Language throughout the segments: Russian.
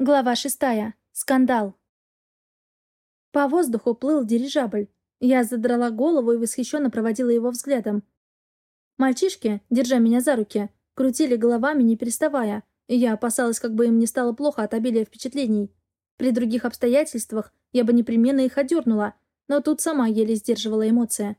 Глава шестая. Скандал. По воздуху плыл дирижабль. Я задрала голову и восхищенно проводила его взглядом. Мальчишки, держа меня за руки, крутили головами, не переставая, я опасалась, как бы им не стало плохо от обилия впечатлений. При других обстоятельствах я бы непременно их одернула, но тут сама еле сдерживала эмоции.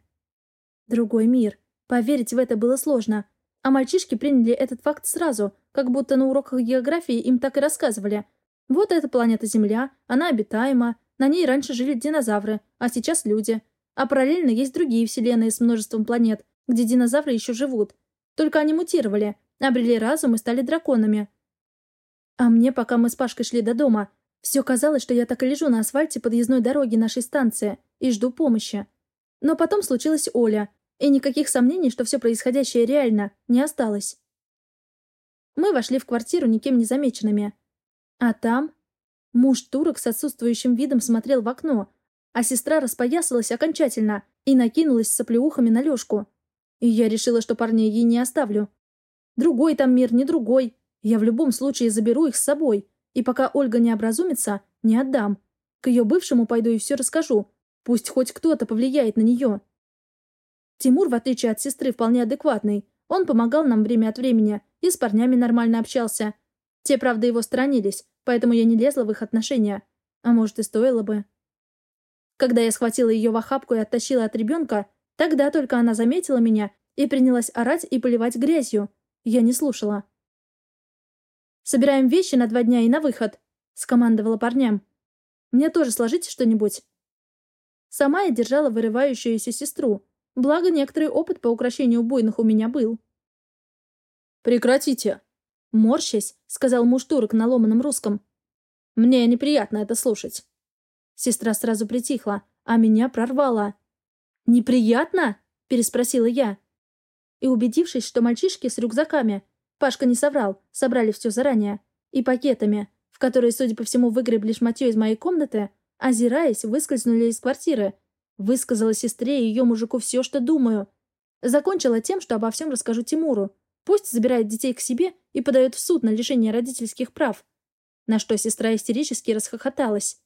Другой мир. Поверить в это было сложно. А мальчишки приняли этот факт сразу, как будто на уроках географии им так и рассказывали — вот эта планета Земля, она обитаема, на ней раньше жили динозавры, а сейчас люди. А параллельно есть другие вселенные с множеством планет, где динозавры еще живут. Только они мутировали, обрели разум и стали драконами. А мне, пока мы с Пашкой шли до дома, все казалось, что я так и лежу на асфальте подъездной дороги нашей станции и жду помощи. Но потом случилась Оля, и никаких сомнений, что все происходящее реально, не осталось. Мы вошли в квартиру никем не замеченными. А там... Муж турок с отсутствующим видом смотрел в окно, а сестра распоясалась окончательно и накинулась соплеухами на Лёшку. И я решила, что парней ей не оставлю. Другой там мир, не другой. Я в любом случае заберу их с собой. И пока Ольга не образумится, не отдам. К ее бывшему пойду и все расскажу. Пусть хоть кто-то повлияет на нее. Тимур, в отличие от сестры, вполне адекватный. Он помогал нам время от времени и с парнями нормально общался. Те, правда, его сторонились, поэтому я не лезла в их отношения. А может, и стоило бы. Когда я схватила ее в охапку и оттащила от ребенка, тогда только она заметила меня и принялась орать и поливать грязью. Я не слушала. «Собираем вещи на два дня и на выход», — скомандовала парням. «Мне тоже сложите что-нибудь». Сама я держала вырывающуюся сестру, благо некоторый опыт по украшению буйных у меня был. «Прекратите!» Морщась, сказал муж турок на ломаном русском. «Мне неприятно это слушать». Сестра сразу притихла, а меня прорвала. «Неприятно?» — переспросила я. И убедившись, что мальчишки с рюкзаками, Пашка не соврал, собрали все заранее, и пакетами, в которые, судя по всему, выгребли шматье из моей комнаты, озираясь, выскользнули из квартиры. Высказала сестре и ее мужику все, что думаю. Закончила тем, что обо всем расскажу Тимуру, Пусть забирает детей к себе и подает в суд на лишение родительских прав. На что сестра истерически расхохоталась.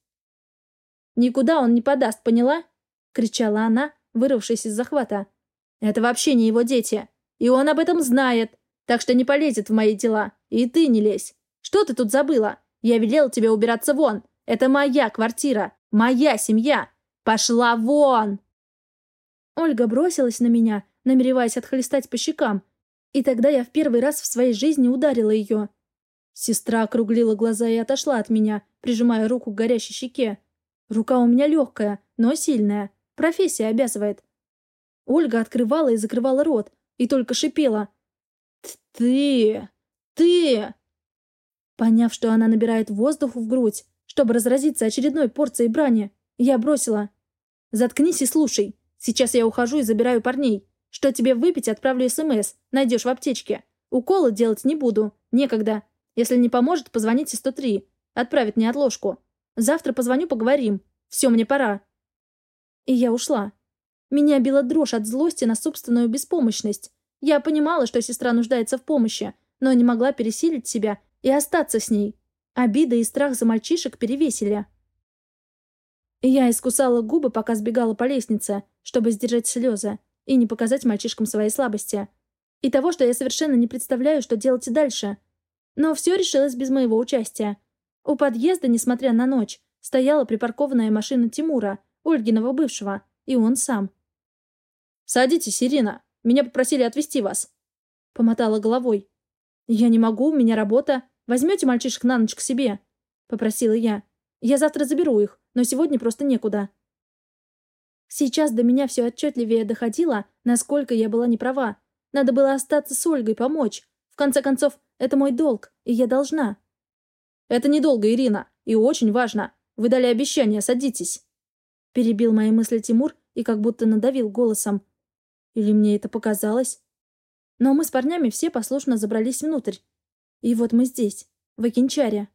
«Никуда он не подаст, поняла?» — кричала она, вырвавшись из захвата. «Это вообще не его дети. И он об этом знает. Так что не полезет в мои дела. И ты не лезь. Что ты тут забыла? Я велел тебе убираться вон. Это моя квартира. Моя семья. Пошла вон!» Ольга бросилась на меня, намереваясь отхлестать по щекам, и тогда я в первый раз в своей жизни ударила ее. Сестра округлила глаза и отошла от меня, прижимая руку к горящей щеке. Рука у меня легкая, но сильная. Профессия обязывает. Ольга открывала и закрывала рот, и только шипела. «Ты! Ты!» Поняв, что она набирает воздух в грудь, чтобы разразиться очередной порцией брани, я бросила. «Заткнись и слушай. Сейчас я ухожу и забираю парней. Что тебе выпить, отправлю СМС. Найдешь в аптечке. Уколы делать не буду. Некогда. Если не поможет, позвоните 103. Отправит мне отложку. Завтра позвоню, поговорим. Все, мне пора. И я ушла. Меня била дрожь от злости на собственную беспомощность. Я понимала, что сестра нуждается в помощи, но не могла пересилить себя и остаться с ней. Обида и страх за мальчишек перевесили. Я искусала губы, пока сбегала по лестнице, чтобы сдержать слезы и не показать мальчишкам своей слабости. И того, что я совершенно не представляю, что делать дальше. Но все решилось без моего участия. У подъезда, несмотря на ночь, стояла припаркованная машина Тимура, Ольгиного бывшего, и он сам. «Садитесь, Ирина. Меня попросили отвезти вас». Помотала головой. «Я не могу, у меня работа. Возьмете мальчишек на ночь к себе?» Попросила я. «Я завтра заберу их, но сегодня просто некуда». Сейчас до меня все отчетливее доходило, насколько я была неправа. Надо было остаться с Ольгой, помочь. В конце концов, это мой долг, и я должна. «Это недолго, Ирина, и очень важно. Вы дали обещание, садитесь». Перебил мои мысли Тимур и как будто надавил голосом. Или мне это показалось? Но мы с парнями все послушно забрались внутрь. И вот мы здесь, в Акинчаре.